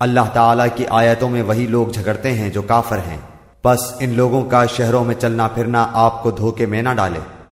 اللہ تعالیٰ کی آیتوں میں وہی لوگ جھگڑتے ہیں جو کافر ہیں۔ بس ان لوگوں کا شہروں میں چلنا پھرنا آپ کو دھوکے میں نہ ڈالے۔